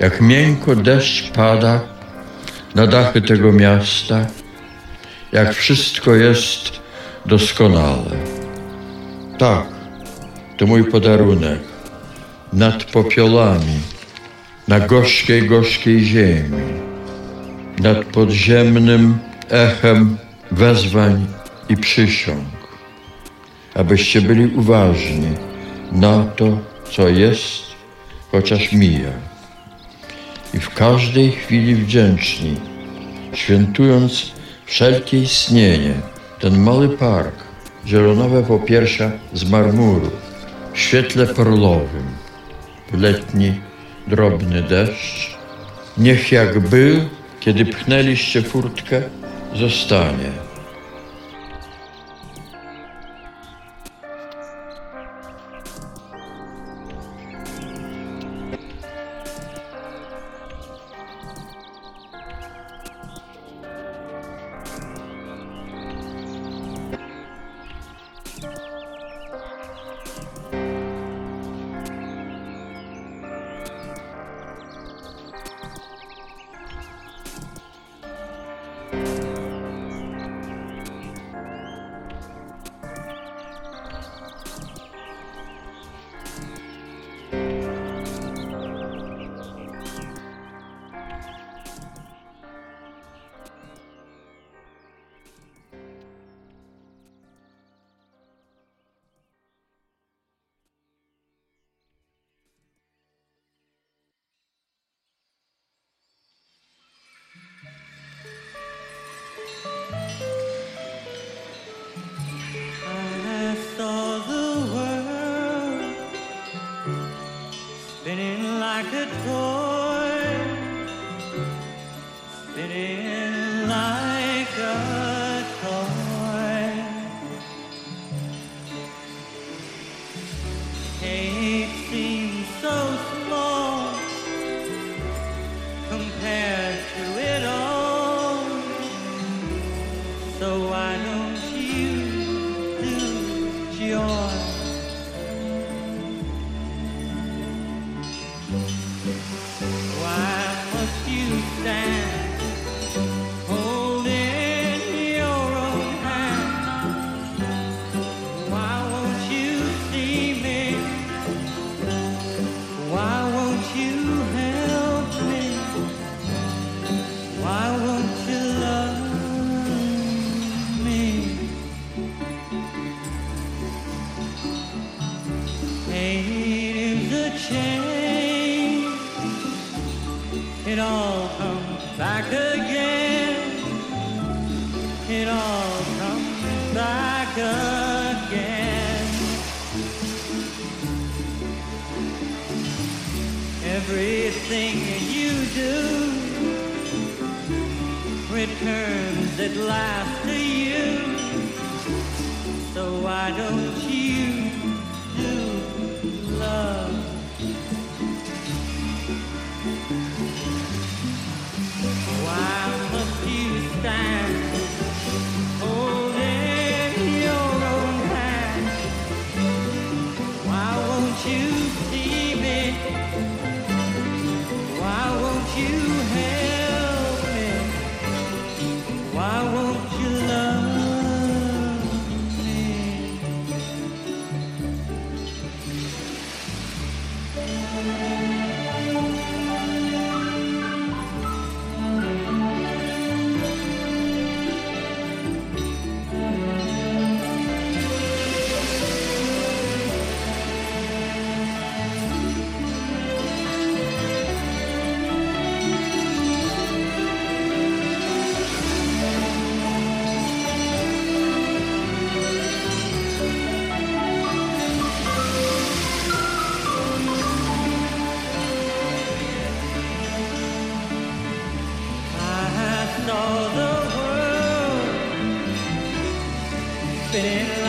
Jak miękko deszcz pada na dachy tego miasta, jak wszystko jest doskonale. Tak, to mój podarunek nad popiolami, na gorzkiej, gorzkiej ziemi, nad podziemnym echem wezwań i przysiąg, abyście byli uważni na to, co jest, chociaż mija. I w każdej chwili wdzięczni, świętując wszelkie istnienie, ten mały park, zielonowe popiersia z marmuru, w świetle perlowym, letni, drobny deszcz, niech jak był, kiedy pchnęliście furtkę, zostanie. Toy, spinning like a It all comes back again. It all comes back again. Everything you do returns at last to you. So why don't you in